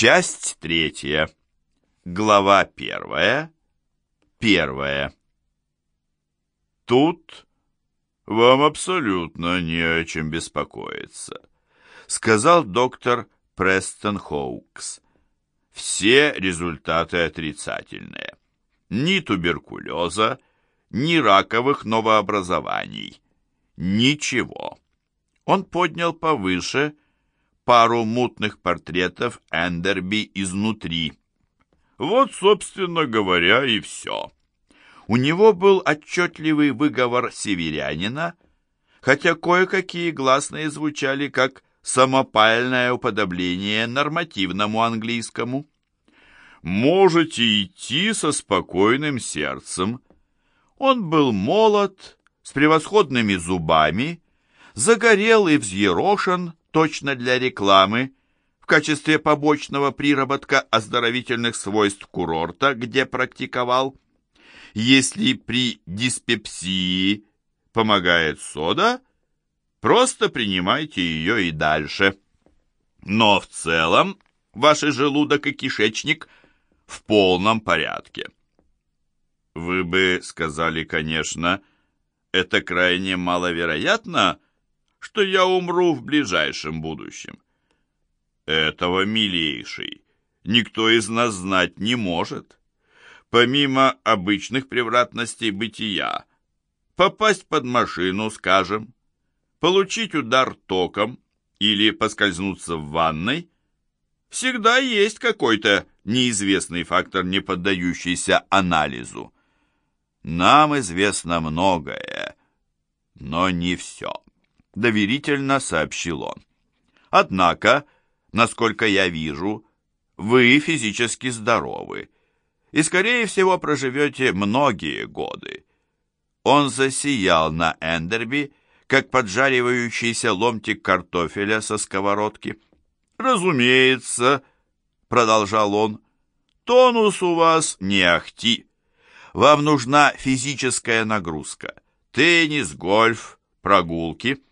Часть третья. Глава первая. Первая. Тут вам абсолютно не о чем беспокоиться, сказал доктор Престон Хоукс. Все результаты отрицательные. Ни туберкулеза, ни раковых новообразований. Ничего. Он поднял повыше пару мутных портретов Эндерби изнутри. Вот, собственно говоря, и все. У него был отчетливый выговор северянина, хотя кое-какие гласные звучали как самопальное уподобление нормативному английскому. «Можете идти со спокойным сердцем». Он был молод, с превосходными зубами, загорел и взъерошен, точно для рекламы, в качестве побочного приработка оздоровительных свойств курорта, где практиковал. Если при диспепсии помогает сода, просто принимайте ее и дальше. Но в целом ваш желудок и кишечник в полном порядке. Вы бы сказали, конечно, это крайне маловероятно, что я умру в ближайшем будущем. Этого, милейший, никто из нас знать не может. Помимо обычных превратностей бытия, попасть под машину, скажем, получить удар током или поскользнуться в ванной, всегда есть какой-то неизвестный фактор, не поддающийся анализу. Нам известно многое, но не все доверительно сообщил он. Однако, насколько я вижу, вы физически здоровы и, скорее всего, проживете многие годы. Он засиял на Эндерби, как поджаривающийся ломтик картофеля со сковородки. «Разумеется», — продолжал он, — «тонус у вас не ахти. Вам нужна физическая нагрузка. Теннис, гольф, прогулки».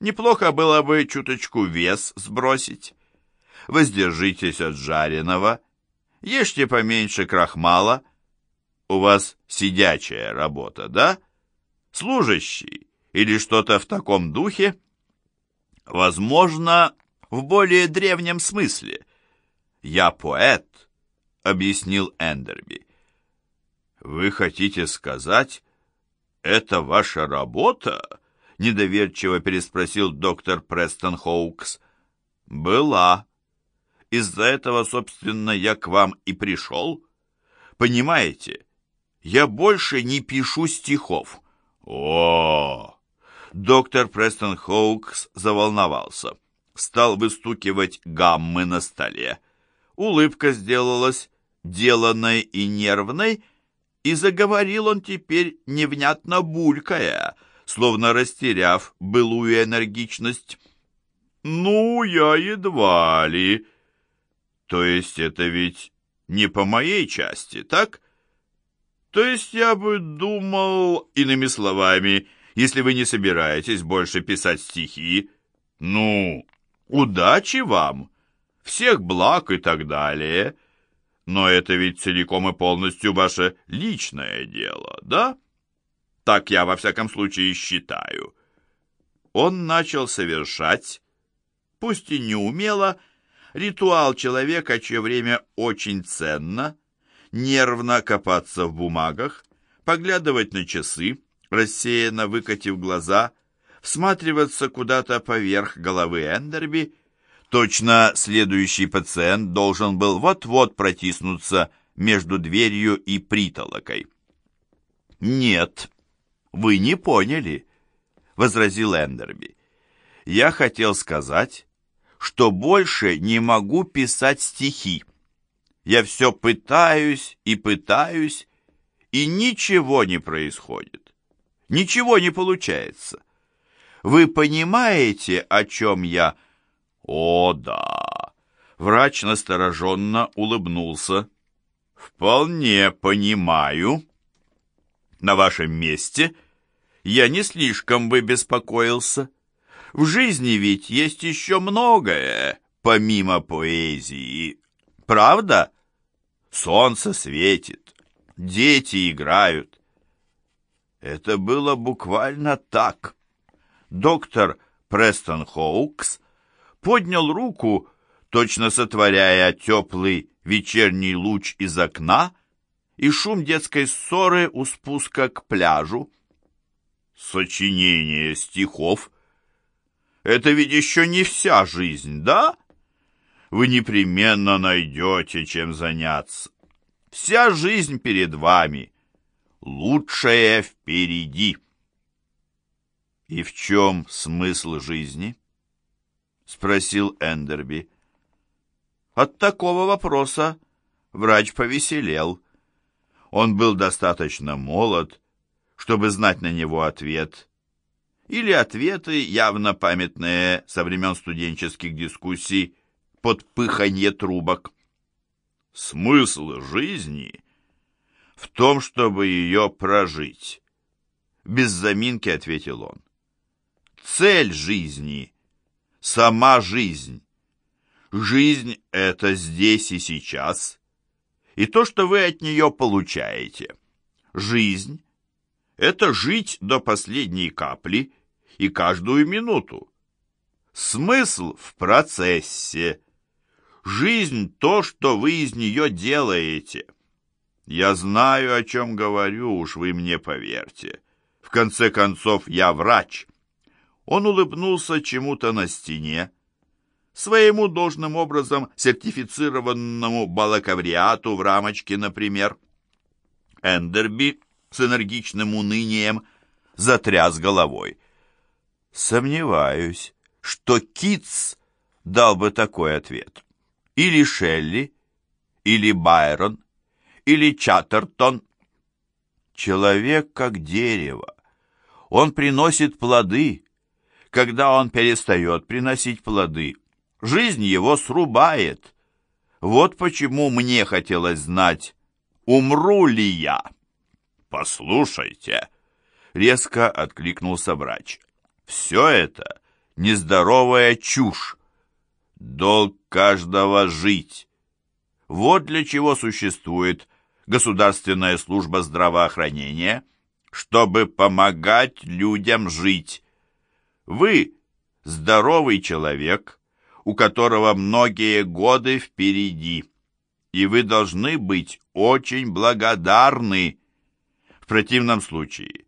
Неплохо было бы чуточку вес сбросить. Воздержитесь от жареного, ешьте поменьше крахмала. У вас сидячая работа, да? Служащий или что-то в таком духе? Возможно, в более древнем смысле. Я поэт, объяснил Эндерби. Вы хотите сказать, это ваша работа? Недоверчиво переспросил доктор Престон Хоукс. «Была. Из-за этого, собственно, я к вам и пришел. Понимаете, я больше не пишу стихов». «О!» Доктор Престон Хоукс заволновался. Стал выстукивать гаммы на столе. Улыбка сделалась деланной и нервной, и заговорил он теперь невнятно булькая — словно растеряв былую энергичность. «Ну, я едва ли...» «То есть это ведь не по моей части, так?» «То есть я бы думал, иными словами, если вы не собираетесь больше писать стихи, ну, удачи вам, всех благ и так далее. Но это ведь целиком и полностью ваше личное дело, да?» Так я, во всяком случае, считаю. Он начал совершать, пусть и неумело, ритуал человека, чье время очень ценно, нервно копаться в бумагах, поглядывать на часы, рассеянно выкатив глаза, всматриваться куда-то поверх головы Эндерби, точно следующий пациент должен был вот-вот протиснуться между дверью и притолокой. «Нет», «Вы не поняли», — возразил Эндерби. «Я хотел сказать, что больше не могу писать стихи. Я все пытаюсь и пытаюсь, и ничего не происходит. Ничего не получается. Вы понимаете, о чем я?» «О, да!» Врач настороженно улыбнулся. «Вполне понимаю. На вашем месте я не слишком бы беспокоился. В жизни ведь есть еще многое, помимо поэзии. Правда? Солнце светит, дети играют. Это было буквально так. Доктор Престон Хоукс поднял руку, точно сотворяя теплый вечерний луч из окна и шум детской ссоры у спуска к пляжу. Сочинение стихов — это ведь еще не вся жизнь, да? Вы непременно найдете, чем заняться. Вся жизнь перед вами, лучшее впереди. «И в чем смысл жизни?» — спросил Эндерби. От такого вопроса врач повеселел. Он был достаточно молод, чтобы знать на него ответ. Или ответы, явно памятные со времен студенческих дискуссий, под пыханье трубок. Смысл жизни в том, чтобы ее прожить. Без заминки ответил он. Цель жизни — сама жизнь. Жизнь — это здесь и сейчас, и то, что вы от нее получаете. Жизнь — это жить до последней капли и каждую минуту. Смысл в процессе. Жизнь — то, что вы из нее делаете. Я знаю, о чем говорю, уж вы мне поверьте. В конце концов, я врач. Он улыбнулся чему-то на стене, своему должным образом сертифицированному балакавриату в рамочке, например. Эндерби с энергичным унынием затряс головой. Сомневаюсь, что Китс дал бы такой ответ. Или Шелли, или Байрон, или Чаттертон. Человек как дерево. Он приносит плоды, когда он перестает приносить плоды, жизнь его срубает. Вот почему мне хотелось знать, умру ли я. «Послушайте», — резко откликнулся врач, — «все это нездоровая чушь. Долг каждого жить. Вот для чего существует государственная служба здравоохранения, чтобы помогать людям жить. Вы здоровый человек, у которого многие годы впереди, и вы должны быть очень благодарны. В противном случае,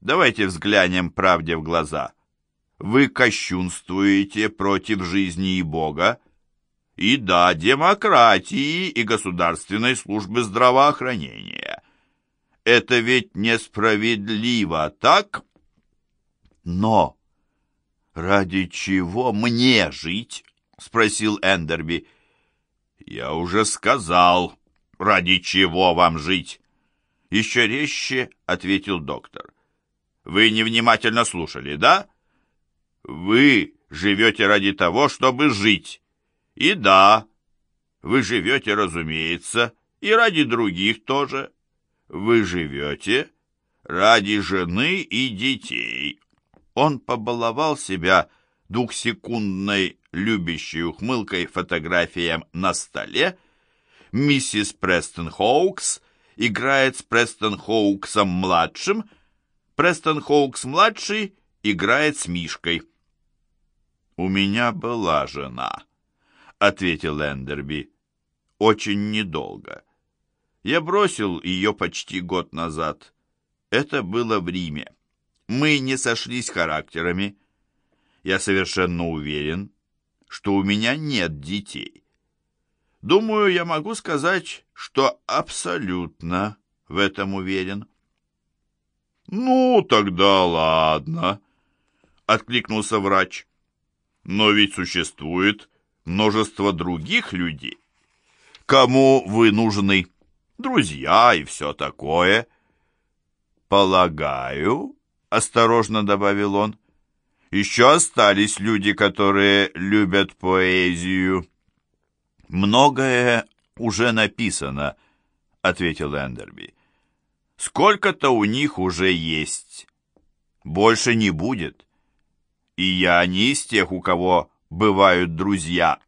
давайте взглянем правде в глаза. Вы кощунствуете против жизни и Бога, и да, демократии и государственной службы здравоохранения. Это ведь несправедливо, так? Но «Ради чего мне жить?» — спросил Эндерби. «Я уже сказал, ради чего вам жить?» Еще резче ответил доктор. «Вы невнимательно слушали, да? Вы живете ради того, чтобы жить. И да, вы живете, разумеется, и ради других тоже. Вы живете ради жены и детей, он побаловал себя двухсекундной любящей ухмылкой фотографиям на столе. Миссис Престон Хоукс играет с Престон Хоуксом-младшим. Престон Хоукс-младший играет с Мишкой. «У меня была жена», — ответил Эндерби. «Очень недолго. Я бросил ее почти год назад. Это было в Риме. Мы не сошлись характерами. Я совершенно уверен, что у меня нет детей. Думаю, я могу сказать, что абсолютно в этом уверен. «Ну, тогда ладно», — откликнулся врач. «Но ведь существует множество других людей. Кому вы нужны? Друзья и все такое». «Полагаю, осторожно добавил он. Еще остались люди, которые любят поэзию. Многое уже написано, ответил Эндерби. Сколько-то у них уже есть. Больше не будет. И я не из тех, у кого бывают друзья,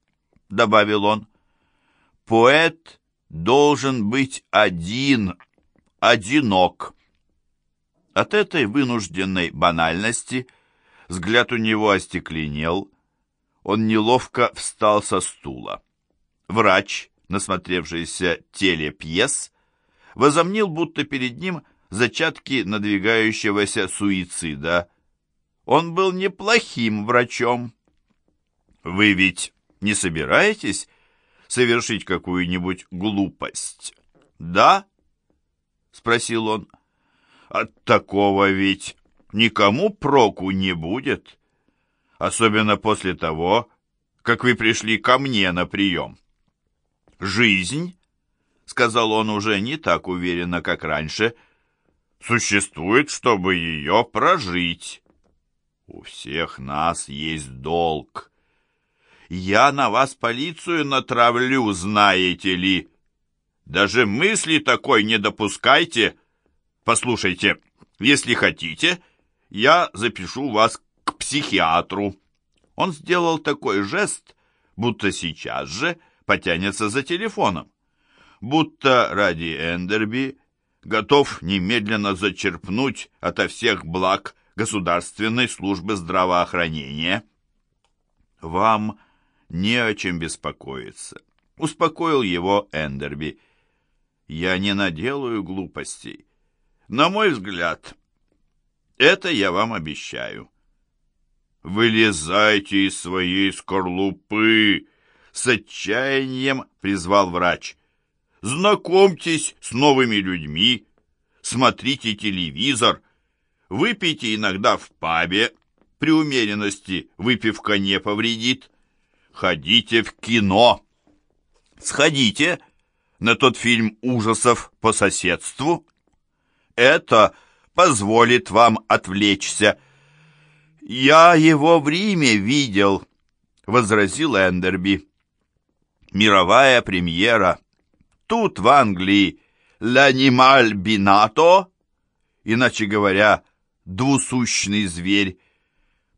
добавил он. Поэт должен быть один, одинок. От этой вынужденной банальности взгляд у него остекленел, он неловко встал со стула. Врач, насмотревшийся телепьес, возомнил, будто перед ним зачатки надвигающегося суицида. Он был неплохим врачом. «Вы ведь не собираетесь совершить какую-нибудь глупость?» «Да?» — спросил он. «От такого ведь никому проку не будет» особенно после того, как вы пришли ко мне на прием. Жизнь, — сказал он уже не так уверенно, как раньше, — существует, чтобы ее прожить. У всех нас есть долг. Я на вас полицию натравлю, знаете ли. Даже мысли такой не допускайте. Послушайте, если хотите, я запишу вас к психиатру. Он сделал такой жест, будто сейчас же потянется за телефоном, будто ради Эндерби готов немедленно зачерпнуть ото всех благ Государственной службы здравоохранения. «Вам не о чем беспокоиться», — успокоил его Эндерби. «Я не наделаю глупостей. На мой взгляд, это я вам обещаю». «Вылезайте из своей скорлупы!» С отчаянием призвал врач. «Знакомьтесь с новыми людьми, смотрите телевизор, выпейте иногда в пабе, при умеренности выпивка не повредит, ходите в кино, сходите на тот фильм ужасов по соседству. Это позволит вам отвлечься». «Я его в Риме видел», — возразил Эндерби. «Мировая премьера. Тут, в Англии, «L'animal бинато», иначе говоря, двусущный зверь,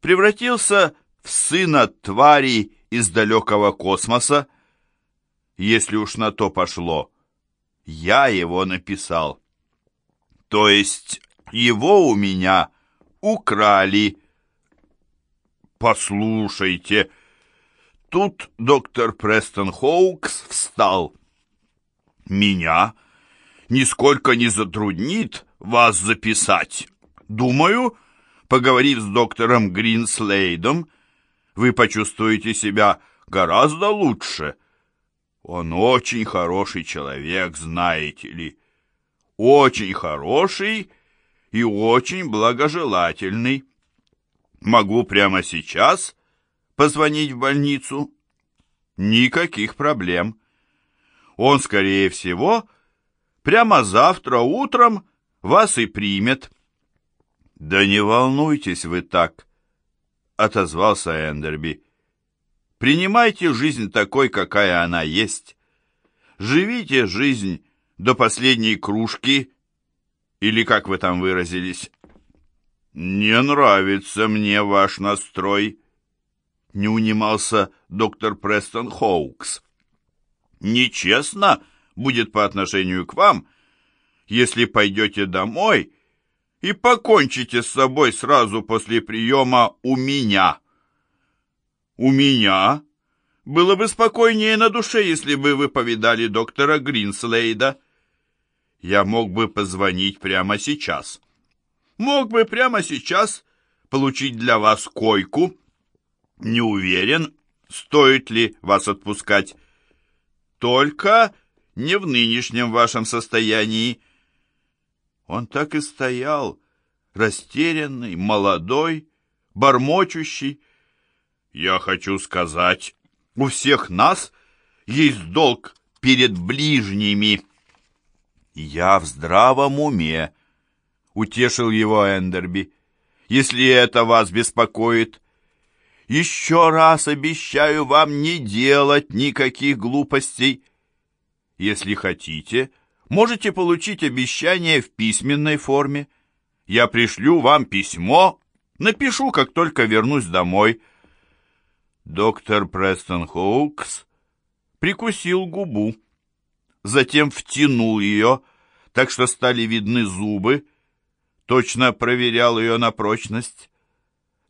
превратился в сына твари из далекого космоса. Если уж на то пошло, я его написал. То есть его у меня украли, «Послушайте!» Тут доктор Престон Хоукс встал. «Меня нисколько не затруднит вас записать. Думаю, поговорив с доктором Гринслейдом, вы почувствуете себя гораздо лучше. Он очень хороший человек, знаете ли. Очень хороший и очень благожелательный. Могу прямо сейчас позвонить в больницу? Никаких проблем. Он, скорее всего, прямо завтра утром вас и примет. Да не волнуйтесь вы так, отозвался Эндерби. Принимайте жизнь такой, какая она есть. Живите жизнь до последней кружки, или как вы там выразились. «Не нравится мне ваш настрой», — не унимался доктор Престон Хоукс. «Нечестно будет по отношению к вам, если пойдете домой и покончите с собой сразу после приема у меня». «У меня?» Было бы спокойнее на душе, если бы вы повидали доктора Гринслейда. Я мог бы позвонить прямо сейчас мог бы прямо сейчас получить для вас койку. Не уверен, стоит ли вас отпускать. Только не в нынешнем вашем состоянии. Он так и стоял, растерянный, молодой, бормочущий. Я хочу сказать, у всех нас есть долг перед ближними. Я в здравом уме, утешил его Эндерби. «Если это вас беспокоит, еще раз обещаю вам не делать никаких глупостей. Если хотите, можете получить обещание в письменной форме. Я пришлю вам письмо, напишу, как только вернусь домой». Доктор Престон Хоукс прикусил губу, затем втянул ее, так что стали видны зубы, точно проверял ее на прочность.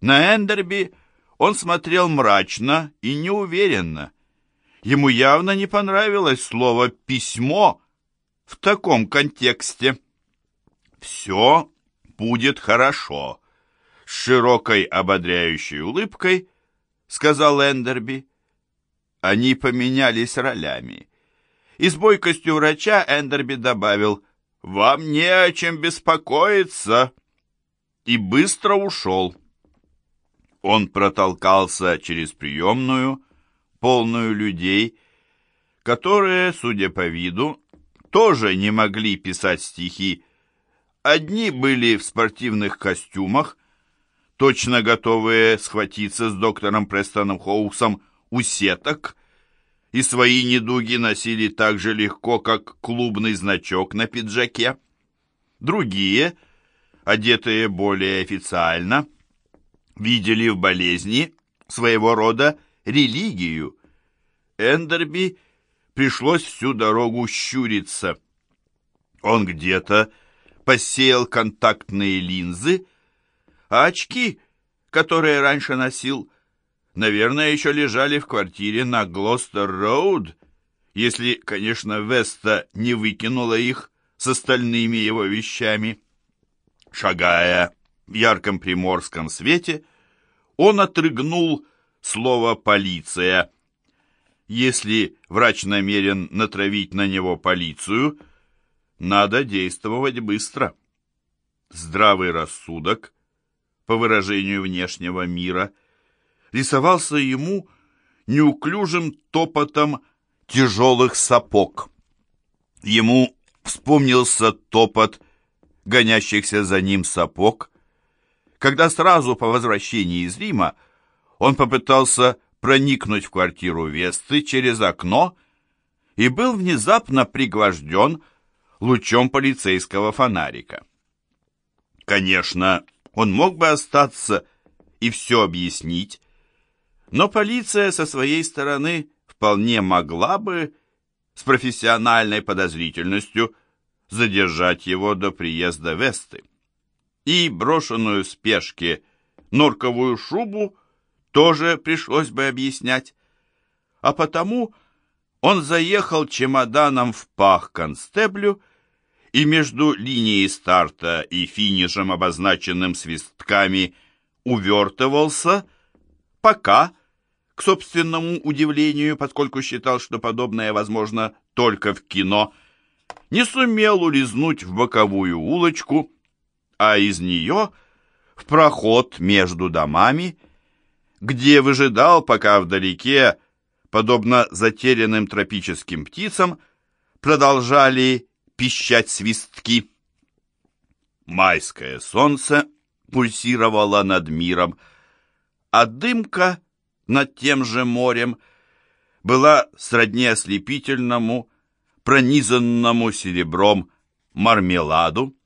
На Эндерби он смотрел мрачно и неуверенно. Ему явно не понравилось слово «письмо» в таком контексте. «Все будет хорошо», — с широкой ободряющей улыбкой сказал Эндерби. Они поменялись ролями. И с бойкостью врача Эндерби добавил «Вам не о чем беспокоиться» и быстро ушел. Он протолкался через приемную, полную людей, которые, судя по виду, тоже не могли писать стихи. Одни были в спортивных костюмах, точно готовые схватиться с доктором Престоном Хоусом у сеток, и свои недуги носили так же легко, как клубный значок на пиджаке. Другие, одетые более официально, видели в болезни своего рода религию. Эндерби пришлось всю дорогу щуриться. Он где-то посеял контактные линзы, а очки, которые раньше носил, наверное, еще лежали в квартире на Глостер-Роуд, если, конечно, Веста не выкинула их с остальными его вещами. Шагая в ярком приморском свете, он отрыгнул слово «полиция». Если врач намерен натравить на него полицию, надо действовать быстро. Здравый рассудок, по выражению внешнего мира, рисовался ему неуклюжим топотом тяжелых сапог. Ему вспомнился топот гонящихся за ним сапог, когда сразу по возвращении из Рима он попытался проникнуть в квартиру Весты через окно и был внезапно пригвожден лучом полицейского фонарика. Конечно, он мог бы остаться и все объяснить, но полиция со своей стороны вполне могла бы с профессиональной подозрительностью задержать его до приезда Весты и брошенную в спешке норковую шубу тоже пришлось бы объяснять. А потому он заехал чемоданом в пах констеблю и между линией старта и финишем, обозначенным свистками, увертывался, пока, к собственному удивлению, поскольку считал, что подобное возможно только в кино, не сумел улизнуть в боковую улочку, а из нее в проход между домами, где выжидал, пока вдалеке, подобно затерянным тропическим птицам, продолжали пищать свистки. Майское солнце пульсировало над миром, а дымка над тем же морем была сродни ослепительному, пронизанному серебром мармеладу,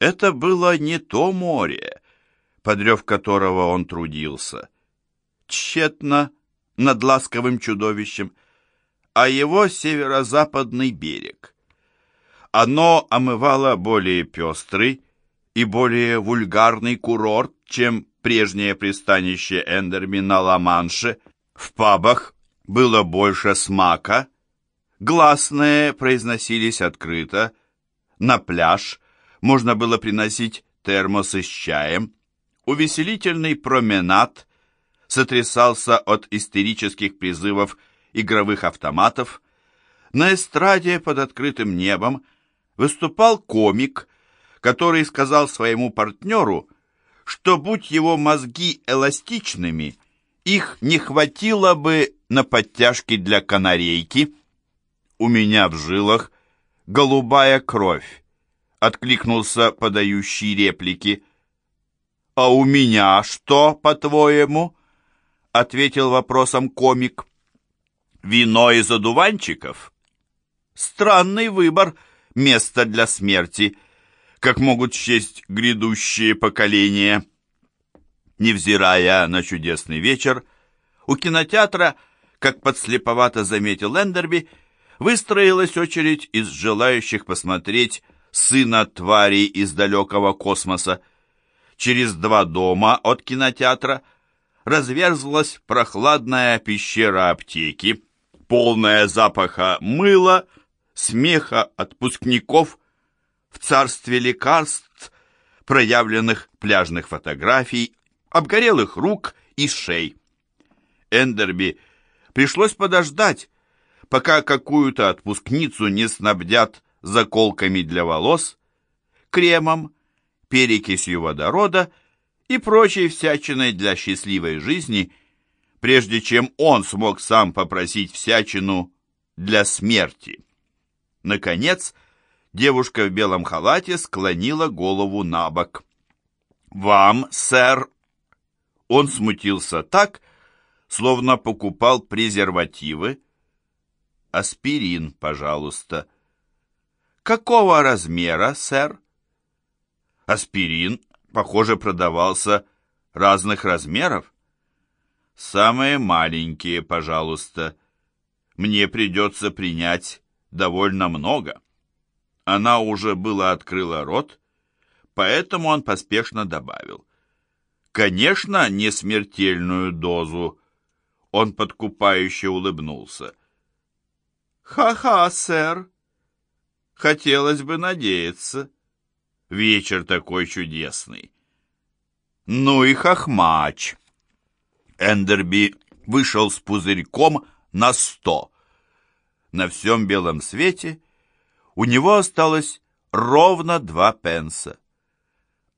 это было не то море, подрев которого он трудился, тщетно над ласковым чудовищем, а его северо-западный берег. Оно омывало более пестрый и более вульгарный курорт, чем прежнее пристанище Эндерми на Ла-Манше. В пабах было больше смака, гласные произносились открыто, на пляж – можно было приносить термосы с чаем. Увеселительный променад сотрясался от истерических призывов игровых автоматов. На эстраде под открытым небом выступал комик, который сказал своему партнеру, что будь его мозги эластичными, их не хватило бы на подтяжки для канарейки. У меня в жилах голубая кровь откликнулся подающий реплики. «А у меня что, по-твоему?» — ответил вопросом комик. «Вино из одуванчиков?» «Странный выбор места для смерти, как могут счесть грядущие поколения». Невзирая на чудесный вечер, у кинотеатра, как подслеповато заметил Эндерби, выстроилась очередь из желающих посмотреть сына твари из далекого космоса. Через два дома от кинотеатра разверзлась прохладная пещера аптеки, полная запаха мыла, смеха отпускников в царстве лекарств, проявленных пляжных фотографий, обгорелых рук и шей. Эндерби пришлось подождать, пока какую-то отпускницу не снабдят заколками для волос, кремом, перекисью водорода и прочей всячиной для счастливой жизни, прежде чем он смог сам попросить всячину для смерти. Наконец, девушка в белом халате склонила голову на бок. «Вам, сэр!» Он смутился так, словно покупал презервативы. «Аспирин, пожалуйста». «Какого размера, сэр?» Аспирин, похоже, продавался разных размеров. «Самые маленькие, пожалуйста. Мне придется принять довольно много». Она уже было открыла рот, поэтому он поспешно добавил. «Конечно, не смертельную дозу». Он подкупающе улыбнулся. «Ха-ха, сэр. Хотелось бы надеяться. Вечер такой чудесный». «Ну и хохмач!» Эндерби вышел с пузырьком на сто. На всем белом свете у него осталось ровно два пенса.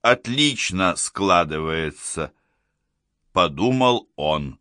«Отлично складывается», — подумал он.